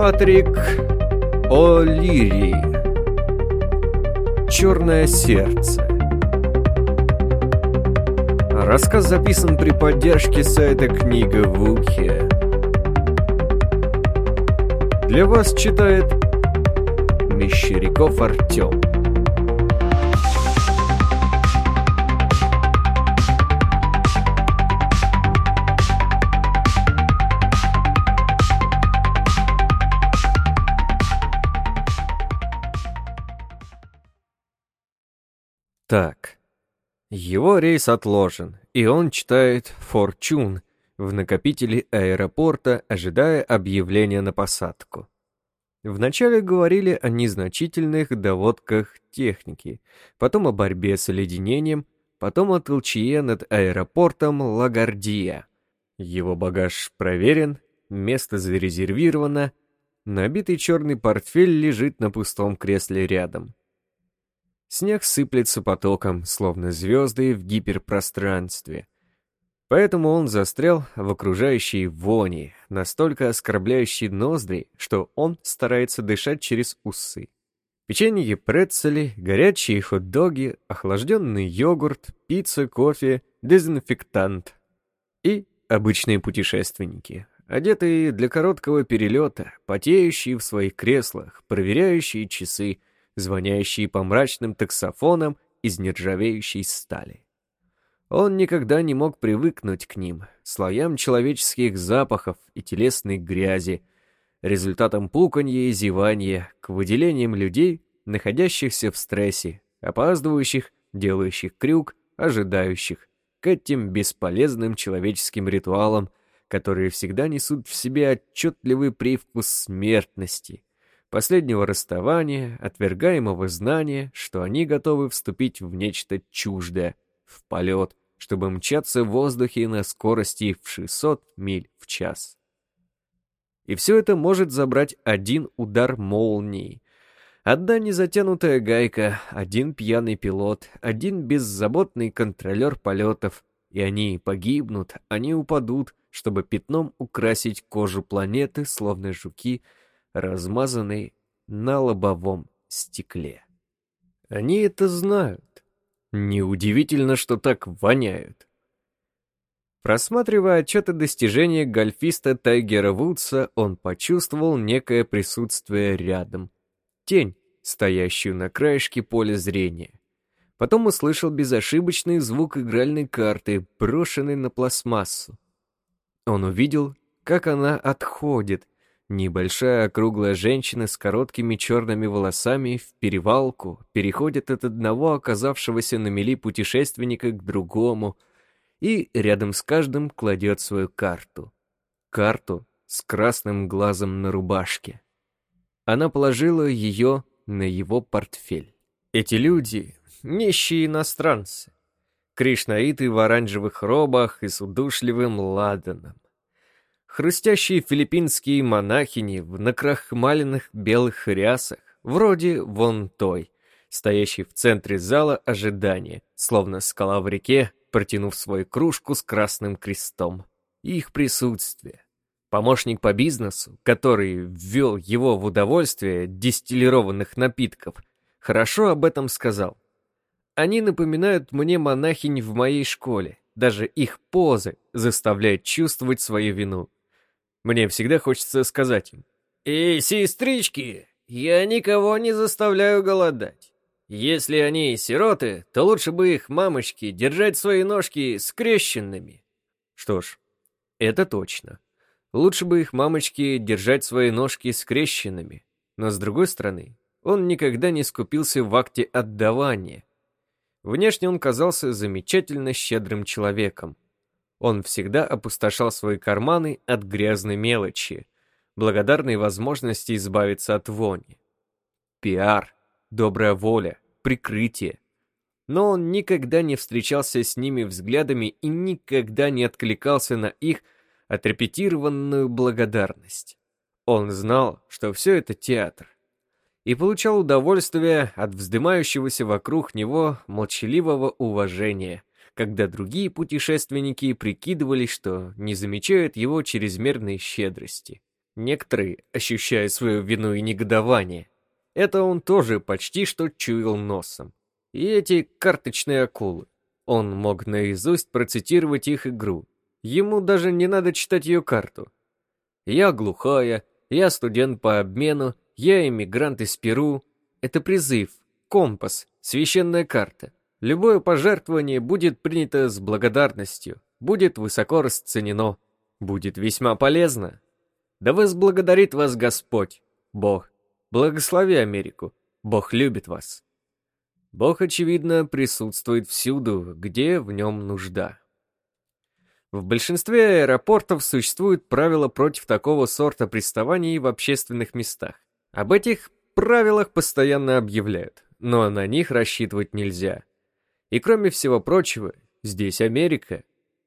Патрик О'Лири. Черное сердце. Рассказ записан при поддержке сайта «Книга в ухе». Для вас читает Мещеряков Артем. Его рейс отложен, и он читает «Форчун» в накопителе аэропорта, ожидая объявления на посадку. Вначале говорили о незначительных доводках техники, потом о борьбе с оледенением, потом о толчье над аэропортом Лагардия. Его багаж проверен, место зарезервировано, набитый черный портфель лежит на пустом кресле рядом. Снег сыплется потоком, словно звезды в гиперпространстве. Поэтому он застрял в окружающей вони, настолько оскорбляющей ноздри, что он старается дышать через усы. Печенье прецели, горячие хот-доги, охлажденный йогурт, пицца, кофе, дезинфектант. И обычные путешественники, одетые для короткого перелета, потеющие в своих креслах, проверяющие часы, звонящие по мрачным таксофонам из нержавеющей стали. Он никогда не мог привыкнуть к ним, слоям человеческих запахов и телесной грязи, результатом пуканья и зевания, к выделениям людей, находящихся в стрессе, опаздывающих, делающих крюк, ожидающих, к этим бесполезным человеческим ритуалам, которые всегда несут в себе отчетливый привкус смертности, последнего расставания, отвергаемого знания, что они готовы вступить в нечто чуждое, в полет, чтобы мчаться в воздухе на скорости в 600 миль в час. И все это может забрать один удар молнии. Одна незатянутая гайка, один пьяный пилот, один беззаботный контролер полетов, и они погибнут, они упадут, чтобы пятном украсить кожу планеты, словно жуки — размазанный на лобовом стекле. Они это знают. Неудивительно, что так воняют. Просматривая отчеты достижения гольфиста Тайгера Вудса, он почувствовал некое присутствие рядом. Тень, стоящую на краешке поля зрения. Потом услышал безошибочный звук игральной карты, брошенной на пластмассу. Он увидел, как она отходит, Небольшая округлая женщина с короткими черными волосами в перевалку переходит от одного оказавшегося на мели путешественника к другому и рядом с каждым кладет свою карту. Карту с красным глазом на рубашке. Она положила ее на его портфель. Эти люди — нищие иностранцы. Кришнаиты в оранжевых робах и с удушливым ладаном хрустящие филиппинские монахини в накрахмаленных белых рясах, вроде вон той, стоящей в центре зала ожидания, словно скала в реке, протянув свою кружку с красным крестом. Их присутствие. Помощник по бизнесу, который ввел его в удовольствие дистиллированных напитков, хорошо об этом сказал. Они напоминают мне монахинь в моей школе. Даже их позы заставляют чувствовать свою вину. Мне всегда хочется сказать им. «Эй, сестрички, я никого не заставляю голодать. Если они сироты, то лучше бы их мамочки держать свои ножки скрещенными». Что ж, это точно. Лучше бы их мамочки держать свои ножки скрещенными. Но с другой стороны, он никогда не скупился в акте отдавания. Внешне он казался замечательно щедрым человеком. Он всегда опустошал свои карманы от грязной мелочи, благодарной возможности избавиться от вони. Пиар, добрая воля, прикрытие. Но он никогда не встречался с ними взглядами и никогда не откликался на их отрепетированную благодарность. Он знал, что все это театр, и получал удовольствие от вздымающегося вокруг него молчаливого уважения, когда другие путешественники прикидывались, что не замечают его чрезмерной щедрости. некоторые, ощущая свою вину и негодование, это он тоже почти что чуял носом. И эти карточные акулы. Он мог наизусть процитировать их игру. Ему даже не надо читать ее карту. «Я глухая», «Я студент по обмену», «Я иммигрант из Перу». Это призыв, компас, священная карта. Любое пожертвование будет принято с благодарностью, будет высоко расценено, будет весьма полезно. Да возблагодарит вас Господь, Бог. Благослови Америку, Бог любит вас. Бог, очевидно, присутствует всюду, где в нем нужда. В большинстве аэропортов существуют правила против такого сорта приставаний в общественных местах. Об этих правилах постоянно объявляют, но на них рассчитывать нельзя. И кроме всего прочего, здесь Америка.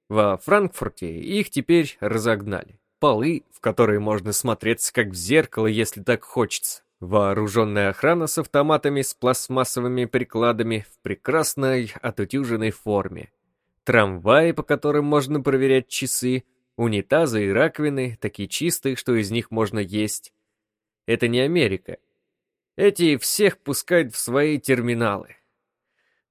Во Франкфурте их теперь разогнали. Полы, в которые можно смотреться как в зеркало, если так хочется. Вооруженная охрана с автоматами с пластмассовыми прикладами в прекрасной отутюженной форме. Трамваи, по которым можно проверять часы, унитазы и раковины, такие чистые, что из них можно есть. Это не Америка. Эти всех пускают в свои терминалы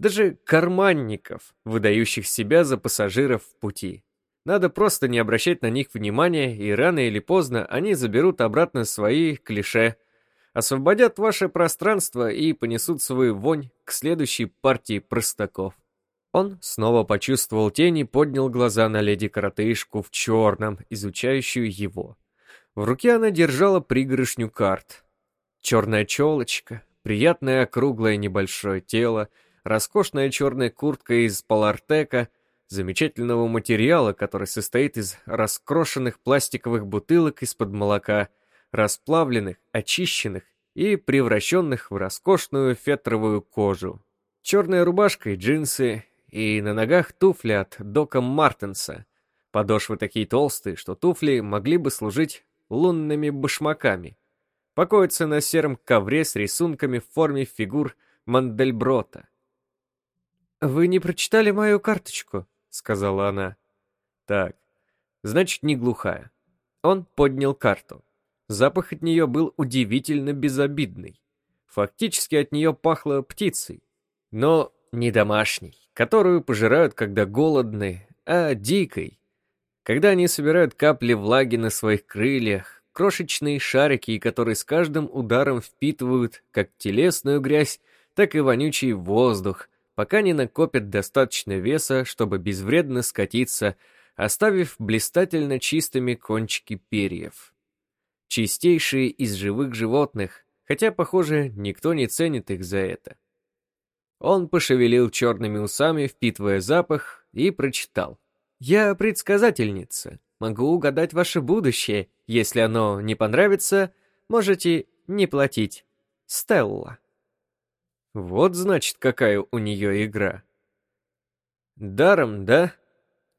даже карманников, выдающих себя за пассажиров в пути. Надо просто не обращать на них внимания, и рано или поздно они заберут обратно свои клише, освободят ваше пространство и понесут свою вонь к следующей партии простаков. Он снова почувствовал тень и поднял глаза на леди-коротышку в черном, изучающую его. В руке она держала пригоршню карт. Черная челочка, приятное округлое небольшое тело — роскошная черная куртка из полартека, замечательного материала, который состоит из раскрошенных пластиковых бутылок из-под молока, расплавленных, очищенных и превращенных в роскошную фетровую кожу. Черная рубашка и джинсы, и на ногах туфли от Дока Мартенса. Подошвы такие толстые, что туфли могли бы служить лунными башмаками. Покоятся на сером ковре с рисунками в форме фигур Мандельброта. «Вы не прочитали мою карточку», — сказала она. «Так, значит, не глухая». Он поднял карту. Запах от нее был удивительно безобидный. Фактически от нее пахло птицей. Но не домашней, которую пожирают, когда голодны, а дикой. Когда они собирают капли влаги на своих крыльях, крошечные шарики, которые с каждым ударом впитывают как телесную грязь, так и вонючий воздух, пока не накопят достаточно веса, чтобы безвредно скатиться, оставив блистательно чистыми кончики перьев. Чистейшие из живых животных, хотя, похоже, никто не ценит их за это. Он пошевелил черными усами, впитывая запах, и прочитал. «Я предсказательница. Могу угадать ваше будущее. Если оно не понравится, можете не платить. Стелла». Вот значит, какая у нее игра. Даром, да?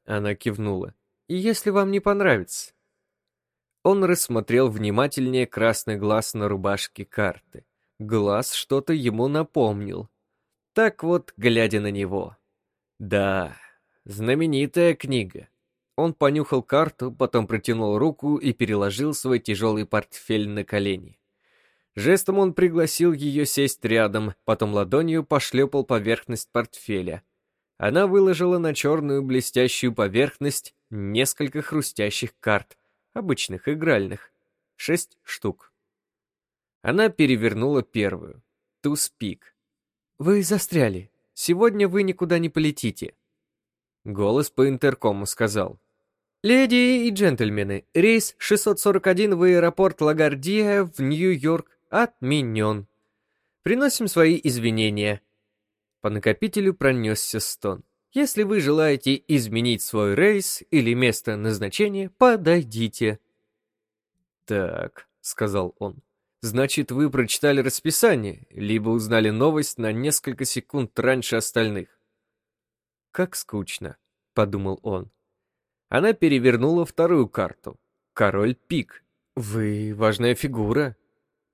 Она кивнула. И если вам не понравится? Он рассмотрел внимательнее красный глаз на рубашке карты. Глаз что-то ему напомнил. Так вот, глядя на него. Да, знаменитая книга. Он понюхал карту, потом протянул руку и переложил свой тяжелый портфель на колени. Жестом он пригласил ее сесть рядом, потом ладонью пошлепал поверхность портфеля. Она выложила на черную блестящую поверхность несколько хрустящих карт, обычных игральных, шесть штук. Она перевернула первую, туз пик. «Вы застряли. Сегодня вы никуда не полетите». Голос по интеркому сказал. «Леди и джентльмены, рейс 641 в аэропорт Лагардия в Нью-Йорк Отменен. Приносим свои извинения. По накопителю пронесся стон. Если вы желаете изменить свой рейс или место назначения, подойдите. Так, сказал он. Значит, вы прочитали расписание, либо узнали новость на несколько секунд раньше остальных. Как скучно, подумал он. Она перевернула вторую карту. Король пик. Вы важная фигура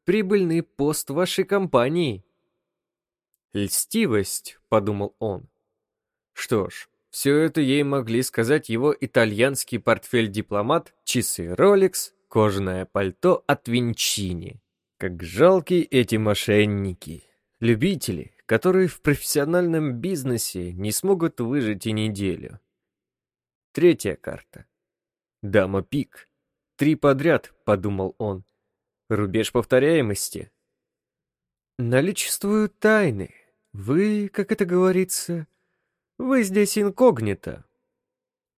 прибыльный пост вашей компании. Льстивость, подумал он. Что ж, все это ей могли сказать его итальянский портфель-дипломат, часы Rolex кожаное пальто от Винчини. Как жалкие эти мошенники, любители, которые в профессиональном бизнесе не смогут выжить и неделю. Третья карта. Дама пик. Три подряд, подумал он. Рубеж повторяемости. Наличествуют тайны. Вы, как это говорится, вы здесь инкогнито.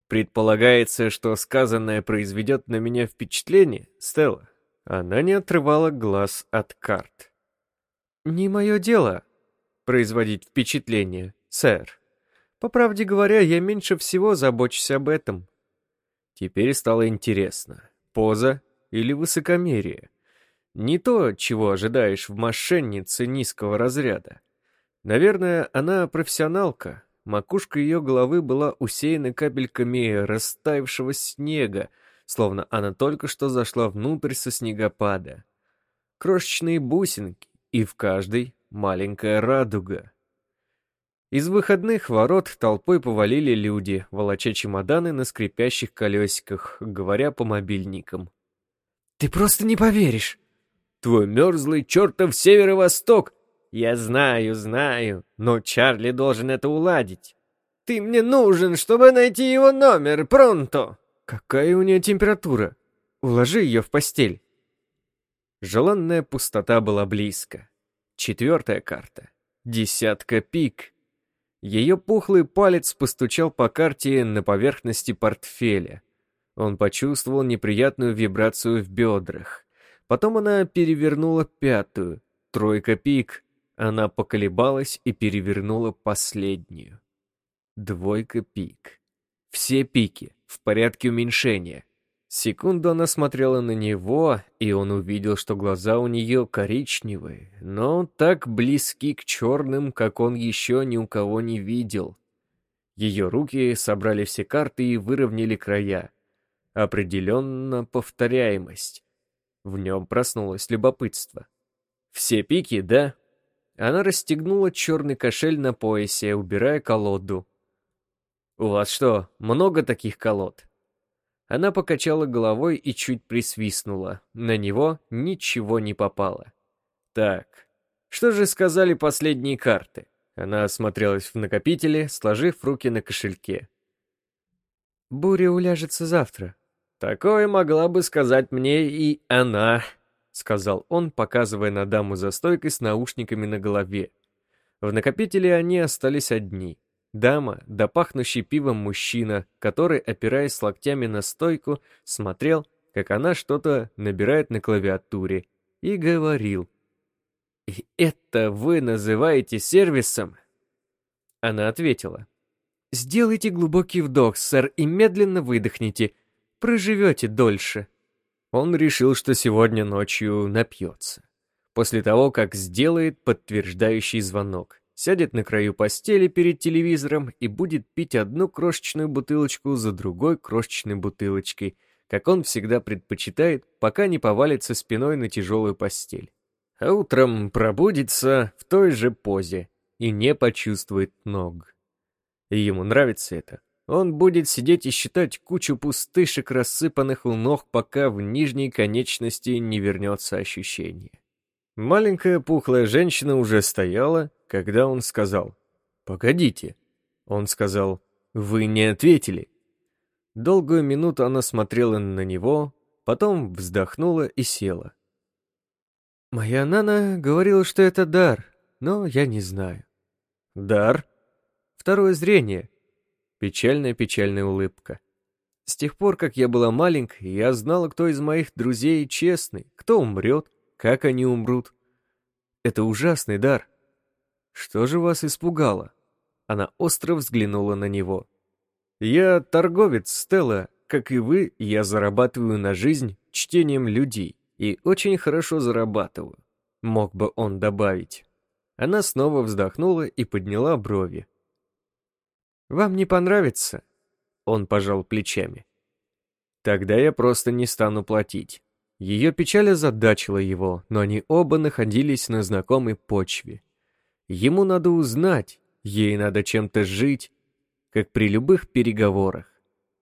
Предполагается, что сказанное произведет на меня впечатление, Стелла. Она не отрывала глаз от карт. Не мое дело производить впечатление, сэр. По правде говоря, я меньше всего забочусь об этом. Теперь стало интересно, поза или высокомерие. Не то, чего ожидаешь в мошеннице низкого разряда. Наверное, она профессионалка. Макушка ее головы была усеяна капельками растаявшего снега, словно она только что зашла внутрь со снегопада. Крошечные бусинки, и в каждой маленькая радуга. Из выходных ворот толпой повалили люди, волоча чемоданы на скрипящих колесиках, говоря по мобильникам. «Ты просто не поверишь!» «Твой мерзлый чертов северо-восток «Я знаю, знаю, но Чарли должен это уладить. Ты мне нужен, чтобы найти его номер, пронто!» «Какая у нее температура? Уложи ее в постель!» Желанная пустота была близко. Четвертая карта. Десятка пик. Ее пухлый палец постучал по карте на поверхности портфеля. Он почувствовал неприятную вибрацию в бедрах. Потом она перевернула пятую. Тройка пик. Она поколебалась и перевернула последнюю. Двойка пик. Все пики в порядке уменьшения. Секунду она смотрела на него, и он увидел, что глаза у нее коричневые, но так близки к черным, как он еще ни у кого не видел. Ее руки собрали все карты и выровняли края. Определенно повторяемость. В нем проснулось любопытство. Все пики, да? Она расстегнула черный кошель на поясе, убирая колоду. «У вас что, много таких колод?» Она покачала головой и чуть присвистнула. На него ничего не попало. «Так, что же сказали последние карты?» Она осмотрелась в накопителе, сложив руки на кошельке. «Буря уляжется завтра». «Такое могла бы сказать мне и она», — сказал он, показывая на даму за стойкой с наушниками на голове. В накопителе они остались одни. Дама, да пивом мужчина, который, опираясь локтями на стойку, смотрел, как она что-то набирает на клавиатуре, и говорил. «И это вы называете сервисом?» Она ответила. «Сделайте глубокий вдох, сэр, и медленно выдохните. Проживете дольше». Он решил, что сегодня ночью напьется. После того, как сделает подтверждающий звонок, сядет на краю постели перед телевизором и будет пить одну крошечную бутылочку за другой крошечной бутылочкой, как он всегда предпочитает, пока не повалится спиной на тяжелую постель. А утром пробудится в той же позе и не почувствует ног. И ему нравится это. Он будет сидеть и считать кучу пустышек, рассыпанных у ног, пока в нижней конечности не вернется ощущение. Маленькая пухлая женщина уже стояла, когда он сказал «Погодите». Он сказал «Вы не ответили». Долгую минуту она смотрела на него, потом вздохнула и села. «Моя Нана говорила, что это дар, но я не знаю». «Дар?» «Второе зрение. Печальная-печальная улыбка. С тех пор, как я была маленькой, я знала, кто из моих друзей честный, кто умрет, как они умрут. Это ужасный дар. Что же вас испугало? Она остро взглянула на него. Я торговец, Стелла. Как и вы, я зарабатываю на жизнь чтением людей. И очень хорошо зарабатываю. Мог бы он добавить. Она снова вздохнула и подняла брови. Вам не понравится?» Он пожал плечами. «Тогда я просто не стану платить». Ее печаль озадачила его, но они оба находились на знакомой почве. Ему надо узнать, ей надо чем-то жить, как при любых переговорах.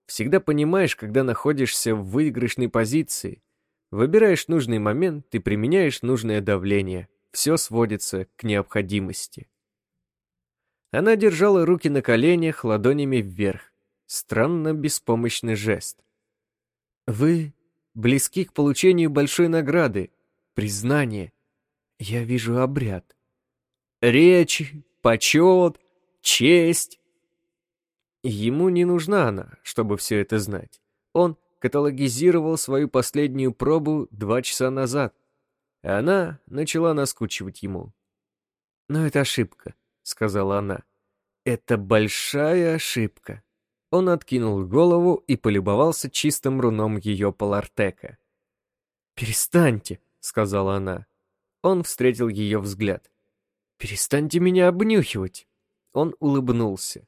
Всегда понимаешь, когда находишься в выигрышной позиции, Выбираешь нужный момент и применяешь нужное давление. Все сводится к необходимости. Она держала руки на коленях, ладонями вверх. Странно беспомощный жест. «Вы близки к получению большой награды, признание. Я вижу обряд. Речь, почет, честь. Ему не нужна она, чтобы все это знать. Он каталогизировал свою последнюю пробу два часа назад. И она начала наскучивать ему. «Но это ошибка», — сказала она. «Это большая ошибка». Он откинул голову и полюбовался чистым руном ее полартека. «Перестаньте», — сказала она. Он встретил ее взгляд. «Перестаньте меня обнюхивать!» Он улыбнулся.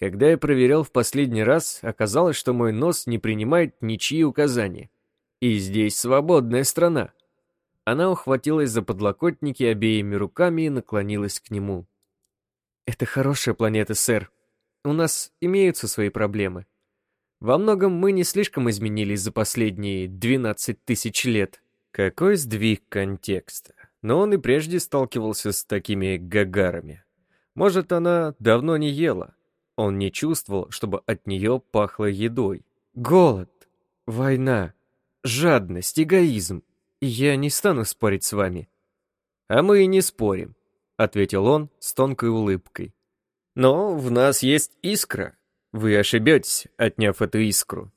Когда я проверял в последний раз, оказалось, что мой нос не принимает ничьи указания. И здесь свободная страна. Она ухватилась за подлокотники обеими руками и наклонилась к нему. «Это хорошая планета, сэр. У нас имеются свои проблемы. Во многом мы не слишком изменились за последние 12 тысяч лет». Какой сдвиг контекста. Но он и прежде сталкивался с такими гагарами. Может, она давно не ела. Он не чувствовал, чтобы от нее пахло едой. Голод, война, жадность, эгоизм. Я не стану спорить с вами. А мы и не спорим, ответил он с тонкой улыбкой. Но в нас есть искра. Вы ошибетесь, отняв эту искру.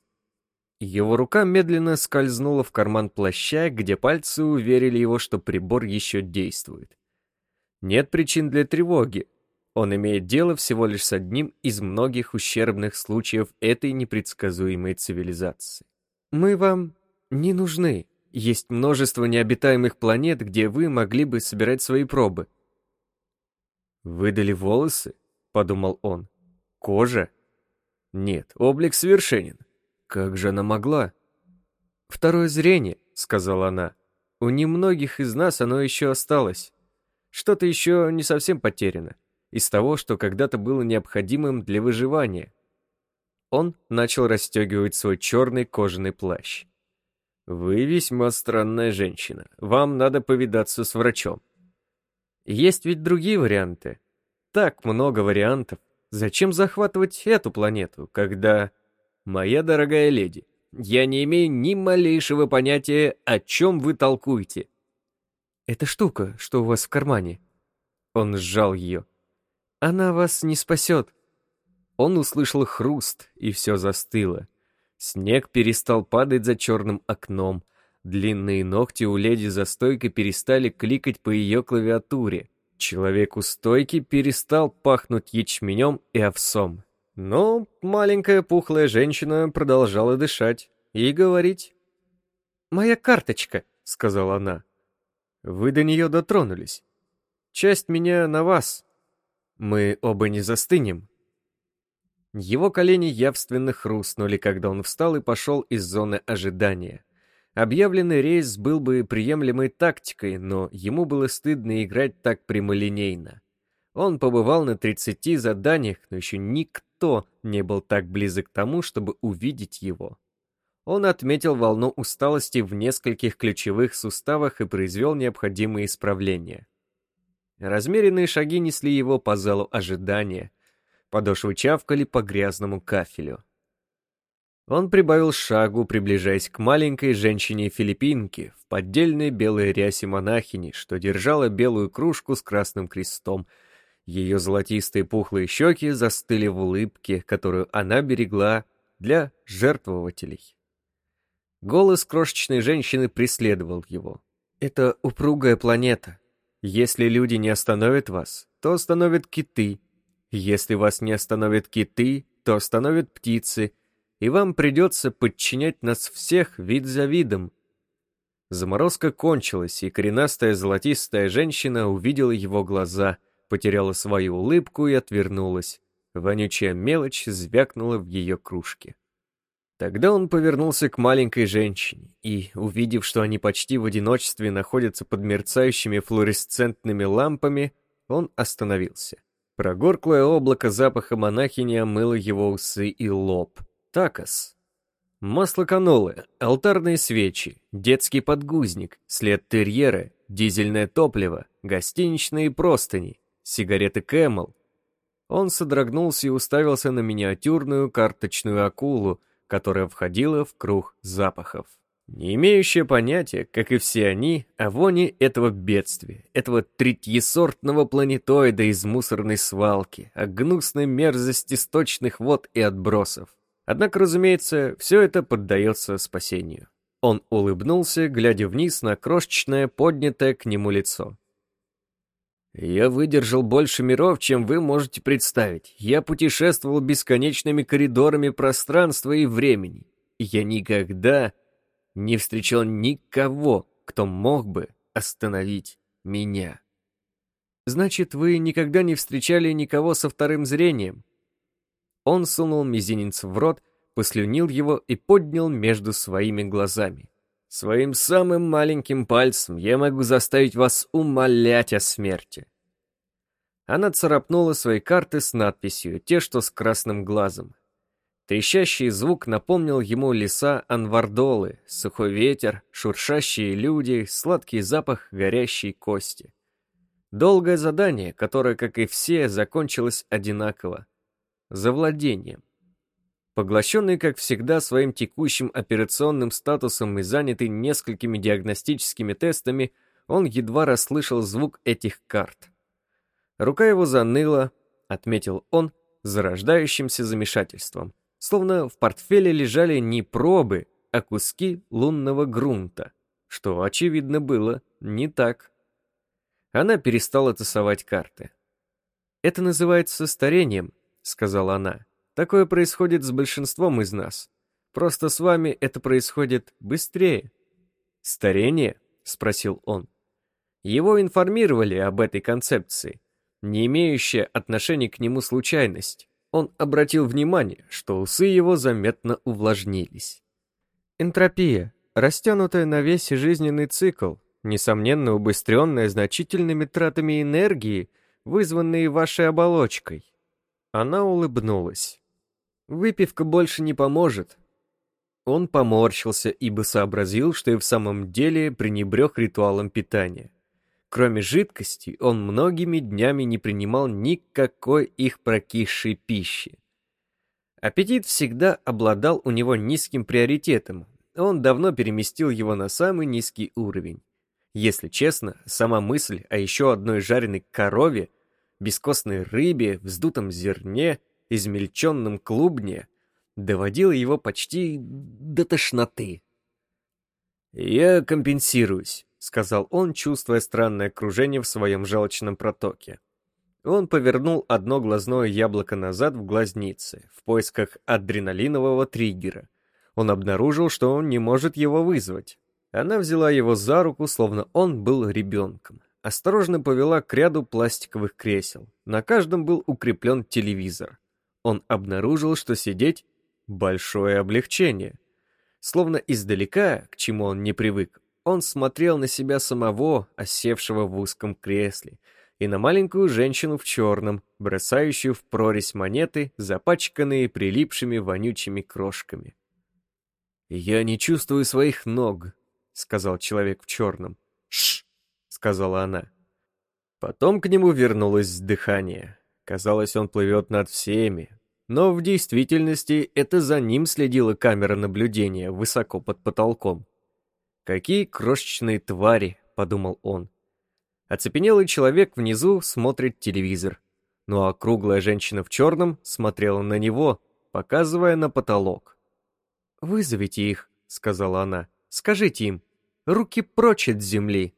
Его рука медленно скользнула в карман плаща, где пальцы уверили его, что прибор еще действует. Нет причин для тревоги. Он имеет дело всего лишь с одним из многих ущербных случаев этой непредсказуемой цивилизации. Мы вам не нужны. Есть множество необитаемых планет, где вы могли бы собирать свои пробы. «Выдали волосы?» — подумал он. «Кожа?» «Нет, облик совершенен. Как же она могла? Второе зрение, сказала она. У немногих из нас оно еще осталось. Что-то еще не совсем потеряно. Из того, что когда-то было необходимым для выживания. Он начал расстегивать свой черный кожаный плащ. «Вы весьма странная женщина. Вам надо повидаться с врачом». «Есть ведь другие варианты. Так много вариантов. Зачем захватывать эту планету, когда...» «Моя дорогая леди, я не имею ни малейшего понятия, о чем вы толкуете». «Эта штука, что у вас в кармане». Он сжал ее. «Она вас не спасет». Он услышал хруст, и все застыло. Снег перестал падать за черным окном. Длинные ногти у леди за стойкой перестали кликать по ее клавиатуре. Человек у стойки перестал пахнуть ячменем и овсом. Но маленькая пухлая женщина продолжала дышать и говорить. «Моя карточка», — сказала она. «Вы до нее дотронулись. Часть меня на вас. Мы оба не застынем». Его колени явственно хрустнули, когда он встал и пошел из зоны ожидания. Объявленный рейс был бы приемлемой тактикой, но ему было стыдно играть так прямолинейно. Он побывал на 30 заданиях, но еще никто не был так близок к тому, чтобы увидеть его. Он отметил волну усталости в нескольких ключевых суставах и произвел необходимые исправления. Размеренные шаги несли его по залу ожидания. Подошвы чавкали по грязному кафелю. Он прибавил шагу, приближаясь к маленькой женщине-филиппинке в поддельной белой рясе монахини, что держала белую кружку с красным крестом — ее золотистые пухлые щеки застыли в улыбке, которую она берегла для жертвователей. Голос крошечной женщины преследовал его. «Это упругая планета. Если люди не остановят вас, то остановят киты. Если вас не остановят киты, то остановят птицы, и вам придется подчинять нас всех вид за видом». Заморозка кончилась, и коренастая золотистая женщина увидела его глаза — потеряла свою улыбку и отвернулась. Вонючая мелочь звякнула в ее кружке. Тогда он повернулся к маленькой женщине и, увидев, что они почти в одиночестве находятся под мерцающими флуоресцентными лампами, он остановился. Прогорклое облако запаха монахини омыло его усы и лоб. Такос. Масло канолы, алтарные свечи, детский подгузник, след терьера, дизельное топливо, гостиничные простыни, сигареты Camel. Он содрогнулся и уставился на миниатюрную карточную акулу, которая входила в круг запахов. Не имеющая понятия, как и все они, о воне этого бедствия, этого третьесортного планетоида из мусорной свалки, о гнусной мерзости сточных вод и отбросов. Однако, разумеется, все это поддается спасению. Он улыбнулся, глядя вниз на крошечное, поднятое к нему лицо. «Я выдержал больше миров, чем вы можете представить. Я путешествовал бесконечными коридорами пространства и времени. Я никогда не встречал никого, кто мог бы остановить меня». «Значит, вы никогда не встречали никого со вторым зрением?» Он сунул мизинец в рот, послюнил его и поднял между своими глазами. «Своим самым маленьким пальцем я могу заставить вас умолять о смерти». Она царапнула свои карты с надписью «Те, что с красным глазом». Трещащий звук напомнил ему леса Анвардолы, сухой ветер, шуршащие люди, сладкий запах горящей кости. Долгое задание, которое, как и все, закончилось одинаково завладением. Поглощенный, как всегда, своим текущим операционным статусом и занятый несколькими диагностическими тестами, он едва расслышал звук этих карт. Рука его заныла, отметил он, зарождающимся замешательством, словно в портфеле лежали не пробы, а куски лунного грунта, что, очевидно, было не так. Она перестала тасовать карты. Это называется старением, сказала она. «Такое происходит с большинством из нас. Просто с вами это происходит быстрее». «Старение?» — спросил он. Его информировали об этой концепции, не имеющая отношения к нему случайность. Он обратил внимание, что усы его заметно увлажнились. Энтропия, растянутая на весь жизненный цикл, несомненно убыстренная значительными тратами энергии, вызванные вашей оболочкой. Она улыбнулась. «Выпивка больше не поможет». Он поморщился, ибо сообразил, что и в самом деле пренебрег ритуалом питания. Кроме жидкости, он многими днями не принимал никакой их прокисшей пищи. Аппетит всегда обладал у него низким приоритетом, он давно переместил его на самый низкий уровень. Если честно, сама мысль о еще одной жареной корове бескостной рыбе, вздутом зерне, измельченном клубне, доводило его почти до тошноты. «Я компенсируюсь», — сказал он, чувствуя странное кружение в своем желчном протоке. Он повернул одно глазное яблоко назад в глазнице, в поисках адреналинового триггера. Он обнаружил, что он не может его вызвать. Она взяла его за руку, словно он был ребенком осторожно повела к ряду пластиковых кресел. На каждом был укреплен телевизор. Он обнаружил, что сидеть — большое облегчение. Словно издалека, к чему он не привык, он смотрел на себя самого, осевшего в узком кресле, и на маленькую женщину в черном, бросающую в прорезь монеты, запачканные прилипшими вонючими крошками. «Я не чувствую своих ног», — сказал человек в черном. Сказала она. Потом к нему вернулось дыхание. Казалось, он плывет над всеми. Но в действительности это за ним следила камера наблюдения высоко под потолком. «Какие крошечные твари!» — подумал он. Оцепенелый человек внизу смотрит телевизор. Ну а круглая женщина в черном смотрела на него, показывая на потолок. «Вызовите их», — сказала она. «Скажите им, руки прочь от земли».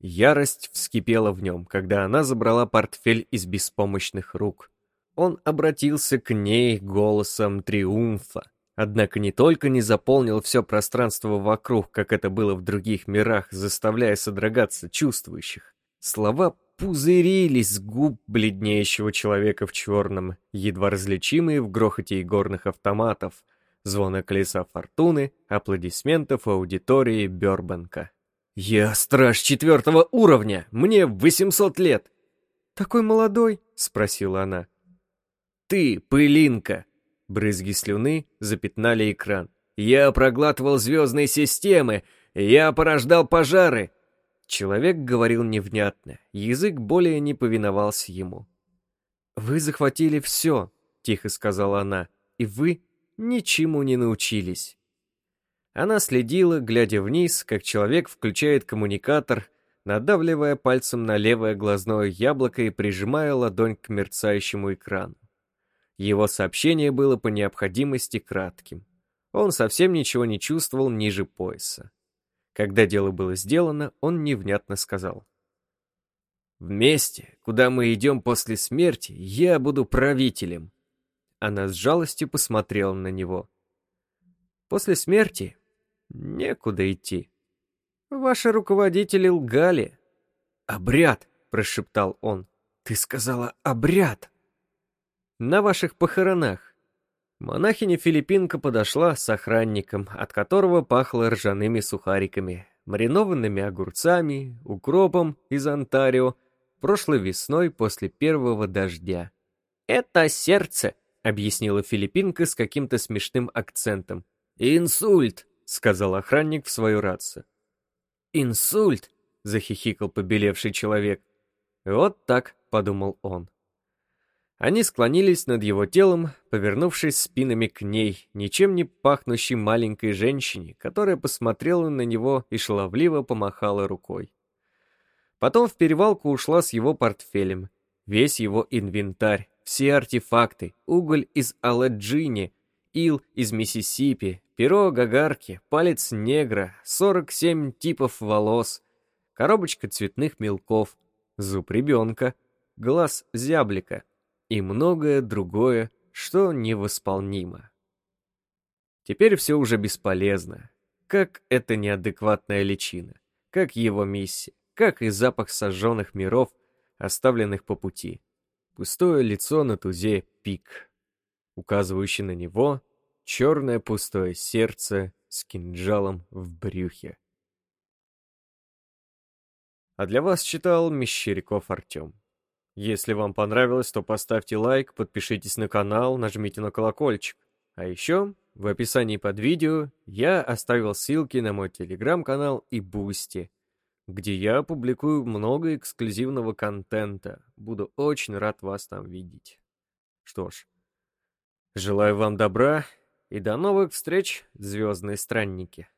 Ярость вскипела в нем, когда она забрала портфель из беспомощных рук. Он обратился к ней голосом триумфа. Однако не только не заполнил все пространство вокруг, как это было в других мирах, заставляя содрогаться чувствующих. Слова пузырились с губ бледнеющего человека в черном, едва различимые в грохоте игорных автоматов, звона колеса фортуны, аплодисментов аудитории Бёрбанка. «Я страж четвертого уровня, мне 800 лет!» «Такой молодой?» — спросила она. «Ты, пылинка!» Брызги слюны запятнали экран. Я проглатывал звездные системы, я порождал пожары. Человек говорил невнятно, язык более не повиновался ему. «Вы захватили все», — тихо сказала она, — «и вы ничему не научились». Она следила, глядя вниз, как человек включает коммуникатор, надавливая пальцем на левое глазное яблоко и прижимая ладонь к мерцающему экрану. Его сообщение было по необходимости кратким. Он совсем ничего не чувствовал ниже пояса. Когда дело было сделано, он невнятно сказал. «В месте, куда мы идем после смерти, я буду правителем». Она с жалостью посмотрела на него. «После смерти некуда идти. Ваши руководители лгали». «Обряд!» — прошептал он. «Ты сказала обряд!» «На ваших похоронах. Монахиня-филиппинка подошла с охранником, от которого пахло ржаными сухариками, маринованными огурцами, укропом из Онтарио, прошлой весной после первого дождя. «Это сердце», — объяснила филиппинка с каким-то смешным акцентом. «Инсульт», — сказал охранник в свою рацию. «Инсульт», — захихикал побелевший человек. «Вот так», — подумал он. Они склонились над его телом, повернувшись спинами к ней, ничем не пахнущей маленькой женщине, которая посмотрела на него и шаловливо помахала рукой. Потом в перевалку ушла с его портфелем. Весь его инвентарь, все артефакты, уголь из Аладжини, ил из Миссисипи, перо гагарки, палец негра, 47 типов волос, коробочка цветных мелков, зуб ребенка, глаз зяблика — и многое другое, что невосполнимо. Теперь все уже бесполезно. Как эта неадекватная личина, как его миссия, как и запах сожженных миров, оставленных по пути. Пустое лицо на тузе пик, указывающий на него черное пустое сердце с кинжалом в брюхе. А для вас читал Мещеряков Артем. Если вам понравилось, то поставьте лайк, подпишитесь на канал, нажмите на колокольчик. А еще в описании под видео я оставил ссылки на мой телеграм-канал и Boosty, где я публикую много эксклюзивного контента. Буду очень рад вас там видеть. Что ж, желаю вам добра и до новых встреч, звездные странники.